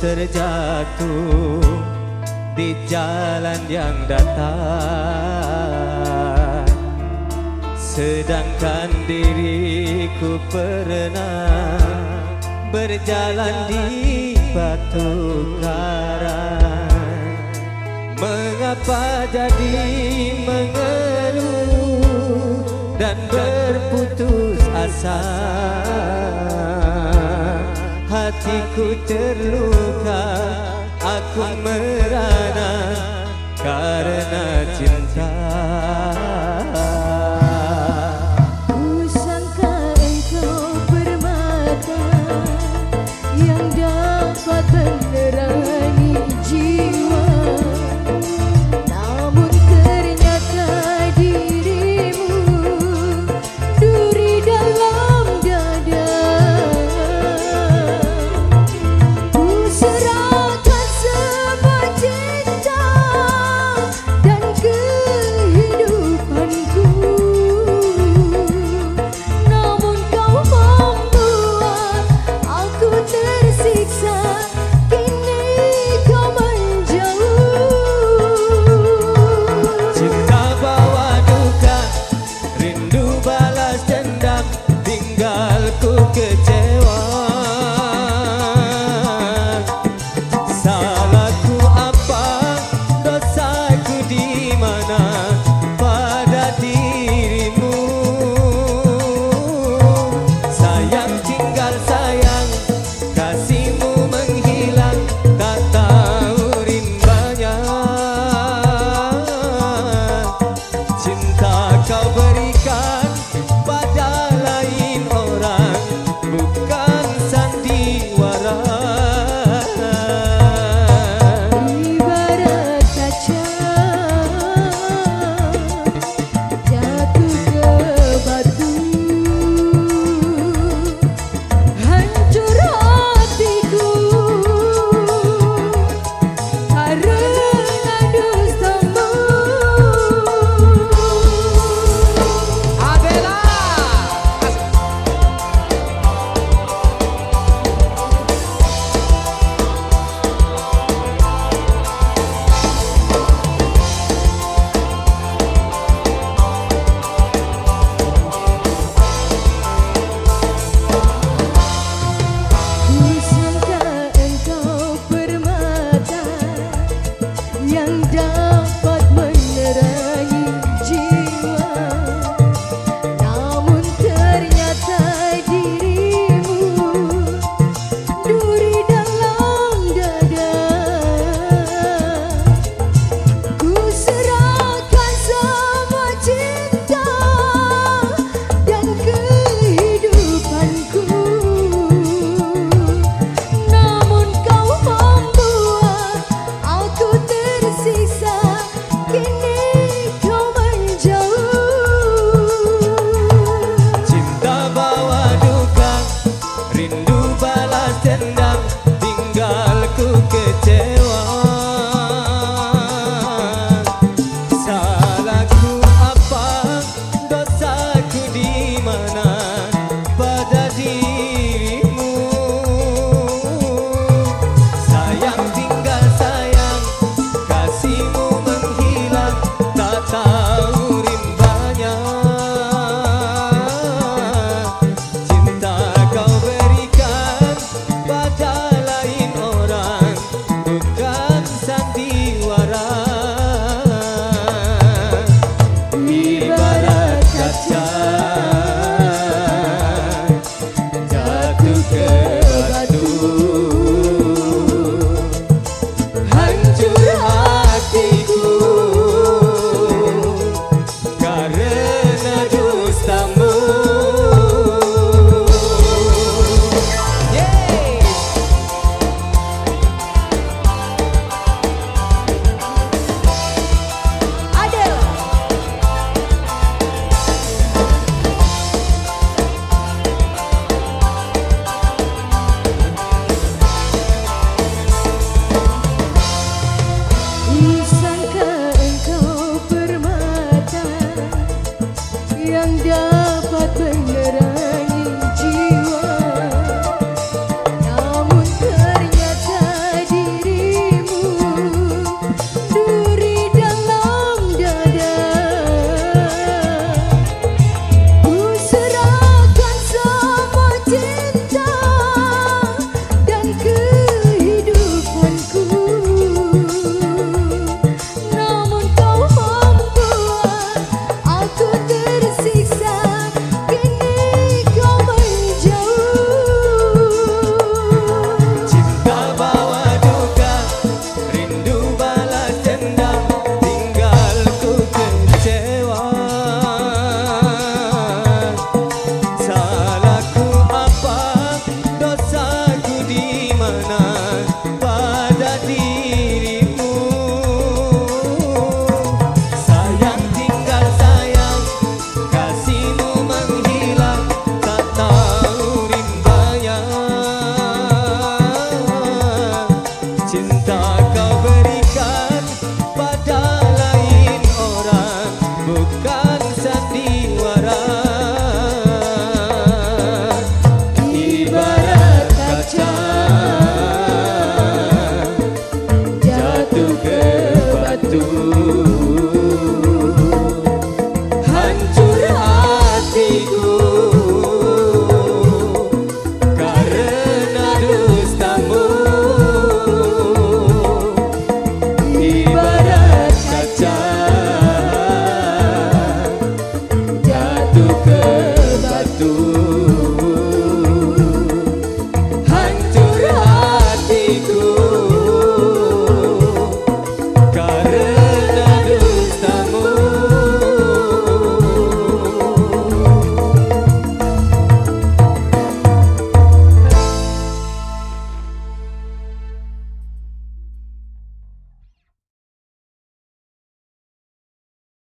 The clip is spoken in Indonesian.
terjatuh di jalan yang datar Sedangkan diriku pernah berjalan di batu karang. Mengapa jadi mengeluh dan berputus asa Hatiku terluka, aku merana karena cinta tinggalku kecewa